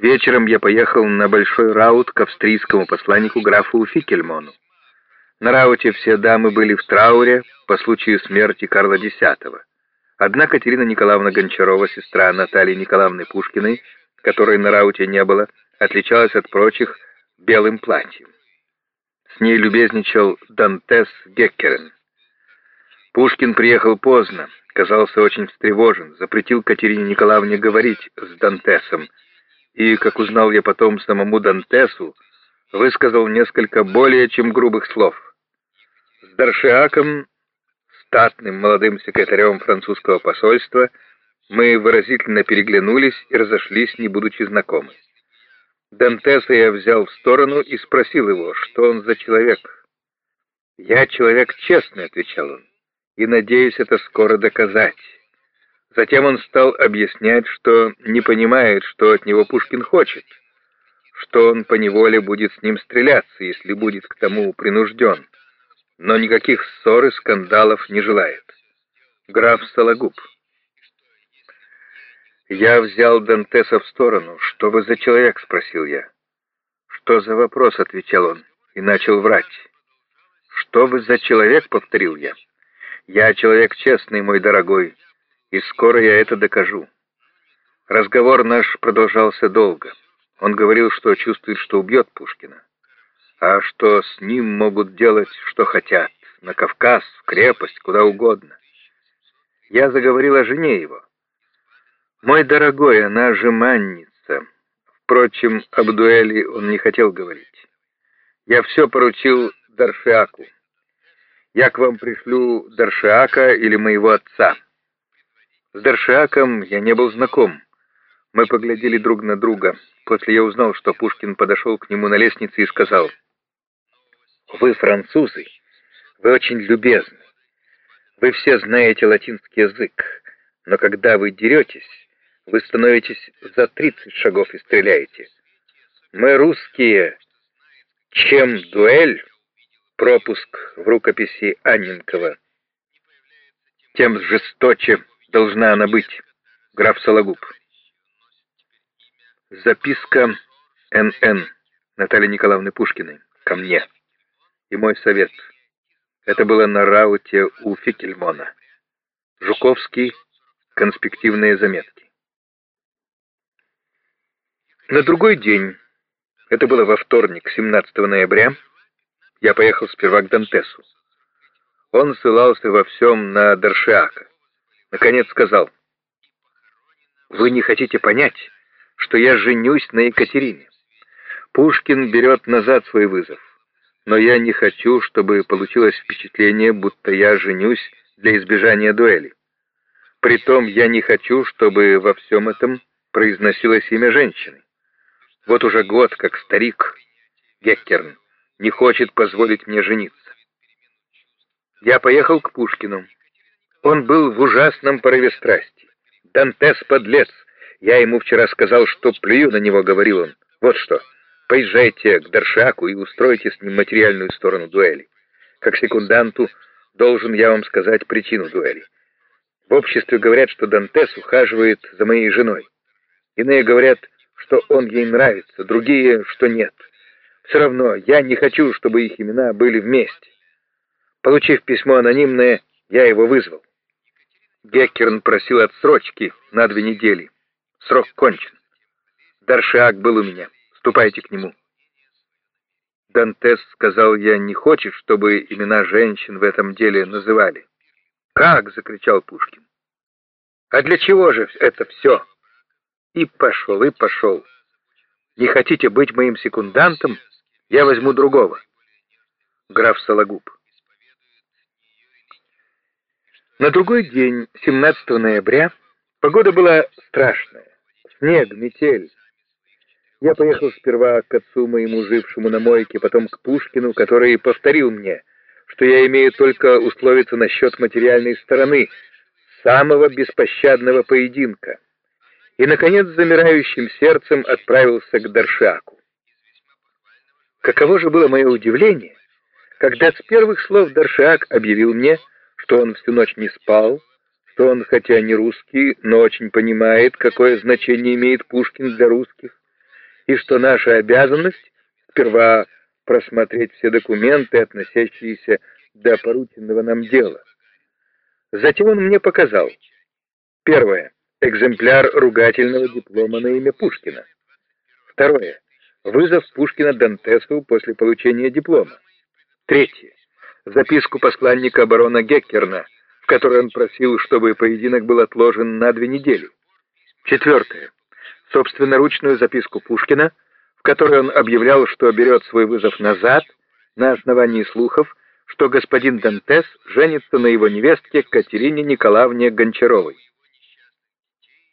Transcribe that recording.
Вечером я поехал на большой раут к австрийскому посланнику графу Фикельмону. На рауте все дамы были в трауре по случаю смерти Карла X. Одна Катерина Николаевна Гончарова, сестра Натальи Николаевны Пушкиной, которой на рауте не было, отличалась от прочих белым платьем. С ней любезничал Дантес Геккерен. Пушкин приехал поздно, казался очень встревожен, запретил Катерине Николаевне говорить с Дантесом, и, как узнал я потом самому Дантесу, высказал несколько более чем грубых слов. С Даршиаком, статным молодым секретарем французского посольства, мы выразительно переглянулись и разошлись, не будучи знакомы. Дантеса я взял в сторону и спросил его, что он за человек. «Я человек честный», — отвечал он, — «и надеюсь это скоро доказать». Затем он стал объяснять, что не понимает, что от него Пушкин хочет, что он поневоле будет с ним стреляться, если будет к тому принужден, но никаких ссор и скандалов не желает. Граф Сологуб. Я взял Дантеса в сторону. «Что вы за человек?» — спросил я. «Что за вопрос?» — отвечал он и начал врать. «Что вы за человек?» — повторил я. «Я человек честный, мой дорогой, и скоро я это докажу». Разговор наш продолжался долго. Он говорил, что чувствует, что убьет Пушкина, а что с ним могут делать, что хотят, на Кавказ, в крепость, куда угодно. Я заговорил о жене его. «Мой дорогой, она жеманница». Впрочем, об дуэли он не хотел говорить. «Я все поручил Даршиаку. Я к вам пришлю Даршиака или моего отца». С Даршиаком я не был знаком. Мы поглядели друг на друга. После я узнал, что Пушкин подошел к нему на лестнице и сказал, «Вы французы, вы очень любезны. Вы все знаете латинский язык, но когда вы деретесь, вы становитесь за 30 шагов и стреляете. Мы русские. Чем дуэль, пропуск в рукописи Анненкова, тем жесточе должна она быть. Граф Сологуб. Записка Н.Н. Натальи Николаевны Пушкиной ко мне. И мой совет. Это было на рауте у Фикельмона. Жуковский. Конспективные заметки. На другой день, это было во вторник, 17 ноября, я поехал сперва к Дантесу. Он ссылался во всем на Даршиака. Наконец сказал, «Вы не хотите понять, что я женюсь на Екатерине. Пушкин берет назад свой вызов, но я не хочу, чтобы получилось впечатление, будто я женюсь для избежания дуэли. Притом я не хочу, чтобы во всем этом произносилось имя женщины. Вот уже год, как старик Геккерн не хочет позволить мне жениться. Я поехал к Пушкину. Он был в ужасном порыве страсти. «Дантес, подлец! Я ему вчера сказал, что плюю на него», — говорил он. «Вот что, поезжайте к Даршаку и устройте с ним материальную сторону дуэли. Как секунданту должен я вам сказать причину дуэли. В обществе говорят, что Дантес ухаживает за моей женой. Иные говорят, что он ей нравится, другие, что нет. Все равно я не хочу, чтобы их имена были вместе. Получив письмо анонимное, я его вызвал. Геккерн просил отсрочки на две недели. Срок кончен. Даршиак был у меня. Ступайте к нему. Дантес, сказал я, не хочет, чтобы имена женщин в этом деле называли. «Как?» — закричал Пушкин. «А для чего же это все?» И пошел, и пошел. Не хотите быть моим секундантом? Я возьму другого. Граф Сологуб. На другой день, 17 ноября, погода была страшная. Снег, метель. Я поехал сперва к отцу моему, жившему на мойке, потом к Пушкину, который повторил мне, что я имею только условиться насчет материальной стороны, самого беспощадного поединка и, наконец, замирающим сердцем отправился к Даршаку. Каково же было мое удивление, когда с первых слов Даршак объявил мне, что он всю ночь не спал, что он, хотя не русский, но очень понимает, какое значение имеет Пушкин для русских, и что наша обязанность сперва просмотреть все документы, относящиеся до порученного нам дела. Затем он мне показал. Первое. Экземпляр ругательного диплома на имя Пушкина. Второе. Вызов Пушкина Дантесу после получения диплома. Третье. Записку посланника барона Геккерна, в которой он просил, чтобы поединок был отложен на две недели. Четвертое. Собственноручную записку Пушкина, в которой он объявлял, что берет свой вызов назад на основании слухов, что господин Дантес женится на его невестке Катерине Николаевне Гончаровой.